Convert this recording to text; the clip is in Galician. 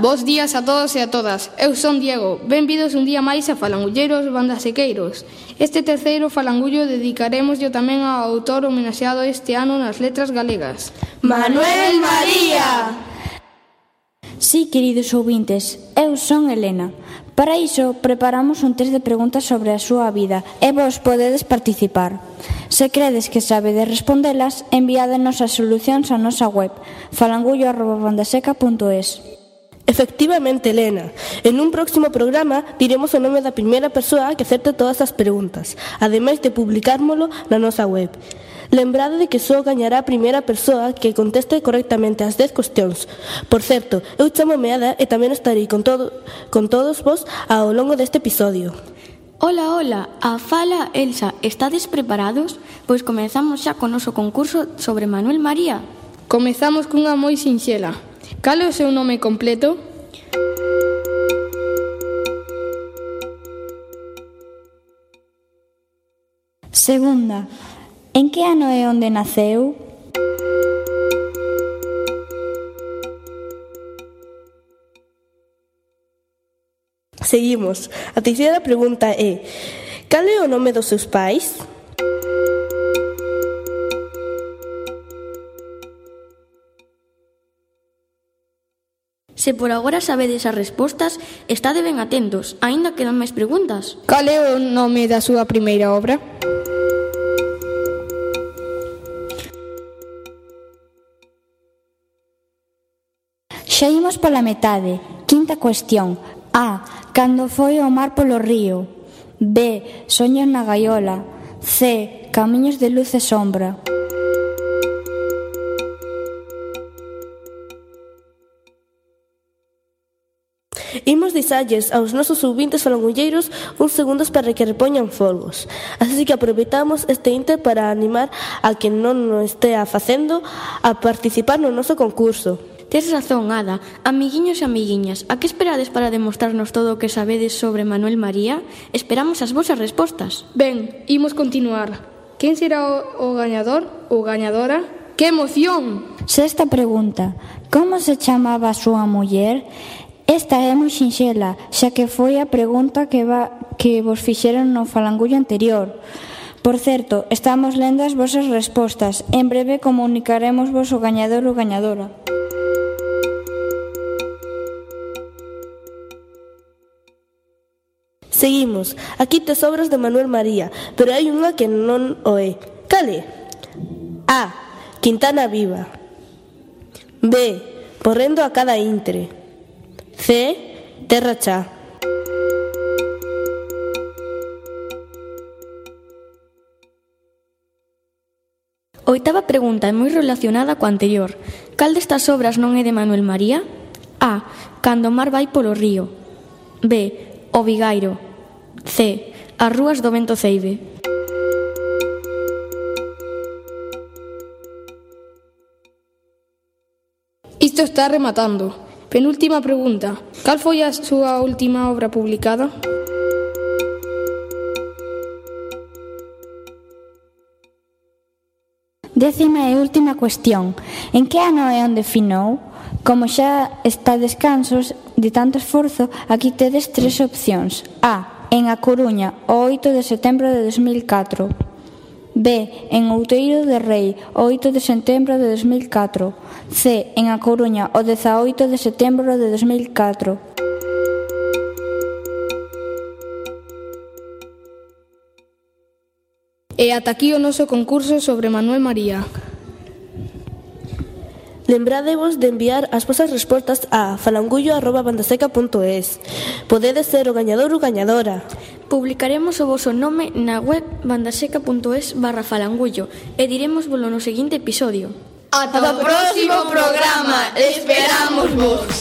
Bos días a todos e a todas. Eu son Diego. Benvidos un día máis a Falangulleiros Bandasequeiros. Este terceiro falangullo dedicaremos yo tamén ao autor homenaxeado este ano nas letras galegas. Manuel María! Sí, queridos ouvintes, eu son Elena. Para iso, preparamos un test de preguntas sobre a súa vida e vos podedes participar. Se credes que sabedes respondelas, enviádenos as solucións á nosa web falangullo.bandaseca.es. Efectivamente, Elena, en un próximo programa diremos o nome da primeira persoa que acerte todas as preguntas, ademais de publicármolo na nosa web. Lembrade de que só gañará a primeira persoa que conteste correctamente as 10 cuestións. Por certo, eu chamo Meada e tamén estarei con, todo, con todos vos ao longo deste episodio. Ola, ola, a fala Elsa, estades preparados? Pois comenzamos xa con noso concurso sobre Manuel María. Comezamos cunha moi sinxela. Cal é o seu nome completo? Segunda, en que ano e onde naceu? Seguimos. A terceira pregunta é: Cal é o nome dos seus pais? Se por agora sabedes as respostas, estade ben atentos. Aínda quedan máis preguntas. Cal é o nome da súa primeira obra? Xa imos pola metade. Quinta cuestión. A. Cando foi o mar polo río. B. Soños na gaiola. C. Camiños de luz e sombra. Imos disalles aos nosos subintes falangulleiros uns segundos para que repoñan folgos. Así que aproveitamos este inter para animar a que non o estea facendo a participar no noso concurso. Tes razón, Ada. Amiguiños e amiguiñas, a que esperades para demostrarnos todo o que sabedes sobre Manuel María? Esperamos as vosas respostas. Ben, imos continuar. Quen será o, o gañador ou gañadora? Que emoción! Sexta pregunta. Como se chamaba a súa muller? Esta é moi sinxela, xa que foi a pregunta que, va, que vos fixeron no falangullo anterior. Por certo, estamos lendo as vosas respostas. En breve comunicaremos vos o gañador ou gañadora. Seguimos. Aquí tes obras de Manuel María, pero hai unha que non o é. Cale? A. Quintana Viva. B. Porrendo a cada intre. C. Terratxa. Oitava pregunta é moi relacionada coa anterior. Cal destas obras non é de Manuel María? A. Cando o mar vai polo río. B. O Vigairo. C. As rúas do vento ceibe. Isto está rematando. Penúltima pregunta. Cal foi a súa última obra publicada? Décima e última cuestión. En que ano e onde finou? Como xa está descansos de tanto esforzo, aquí tedes tres opcións. A. En A Coruña, o 8 de setembro de 2004. B. En Outeiro de Rei, o 8 de setembro de 2004. C. En A Coruña, o 18 de setembro de 2004. E ata aquí o noso concurso sobre Manuel María. Lembrádevos de enviar as vosas respostas a falangullo.bandaseca.es Podedes ser o gañador ou gañadora. Publicaremos o voso nome na web bandaseca.es barra falangullo e diremos volo no seguinte episodio. Ata o próximo programa, esperamos vos.